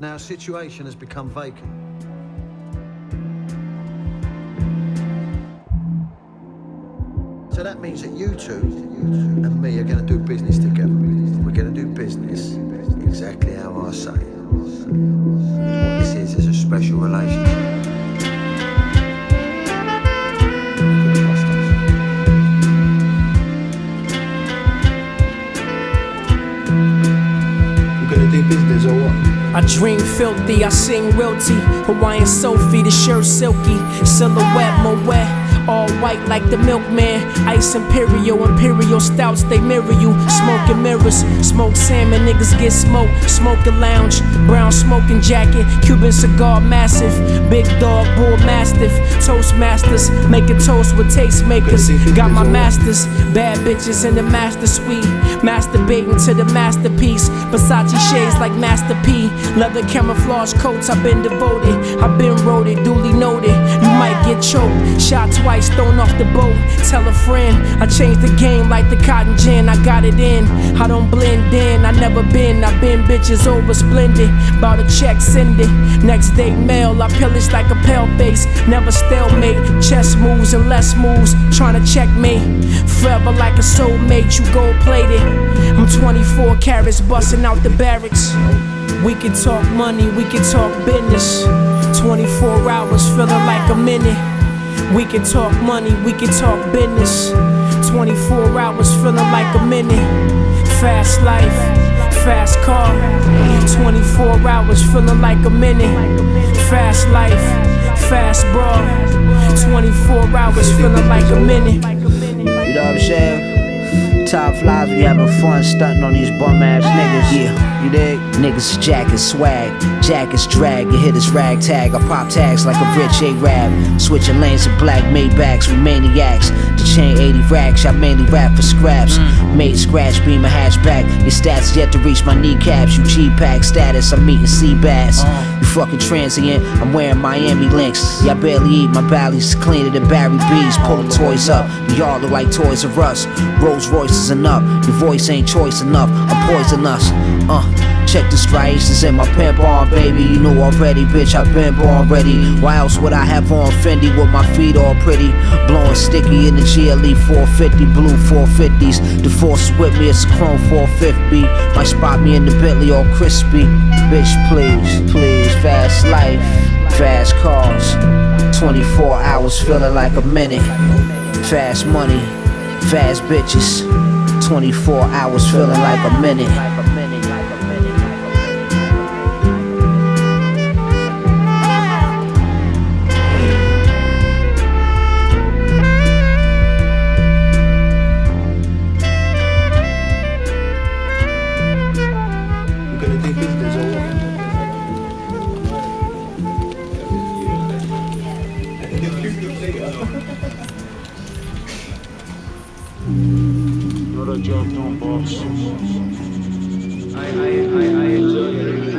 Now, situation has become vacant. So that means that you two and me are going to do business together. We're going to do business exactly how I say. What this is is a special relationship. Us. You business or what? I dream filthy, I sing realty. Hawaiian Sophie, the shirt silky. Silhouette, Moet. All white like the milkman. Ice Imperial, Imperial stouts, they mirror you. Smoking mirrors, smoke salmon, niggas get smoked. Smoking lounge, brown smoking jacket. Cuban cigar, massive. Big dog, bull mastiff. Toastmasters, making toast with tastemakers. Got my masters, bad bitches in the master suite. Masturbating to the masterpiece. Versace shades like Master P. Leather camouflage coats, I've been devoted. I've been roaded, duly noted. Might get choked. Shot twice, thrown off the boat. Tell a friend, I changed the game like the cotton gin. I got it in. I don't blend in, I never been. I've been bitches over splendid. Bout a check, send it. Next day mail, I pillage like a pale face. Never stalemate. Chess moves and less moves. Trying to check me. Forever like a soulmate, you gold plated. I'm 24 carats, busting out the barracks. We can talk money, we can talk business. 24 hours feeling like a minute. We can talk money, we can talk business. 24 hours feeling like a minute. Fast life, fast car. 24 hours feeling like a minute. Fast life, fast bra. 24 hours feeling like a minute. You know what I'm saying? Top flies, we having fun stunting on these bum ass niggas. Yeah, you dig? Niggas jacket swag, jackets drag. You hit us ragtag, I pop tags like a rich A-Rab. Switching lanes to black Maybachs with maniacs. The chain 80 racks, I mainly rap for scraps. Made scratch beam a hatchback. Your stats yet to reach my kneecaps. You G-Pack status, I'm meeting sea bass. You fucking transient, I'm wearing Miami links. Y'all barely eat, my belly's cleaner than Barry B's. Pulling toys up, y'all look like Toys R Us. Rolls Royce is enough, your voice ain't choice enough. I'm poisonous. Uh, check the striations in my pimp on, baby. You know already, bitch, I've been born ready. Why else would I have on Fendi with my feet all pretty? Blowing sticky in the GLE 450, blue 450s. The force with me, it's chrome 450. Might spot me in the Bentley all crispy. Bitch, please, please, fast life, fast cars. 24 hours feeling like a minute. Fast money, fast bitches. 24 hours feeling like a minute. Not a jump on boss. I, I, I, I